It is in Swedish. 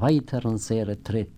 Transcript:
weiteren sehr tritt.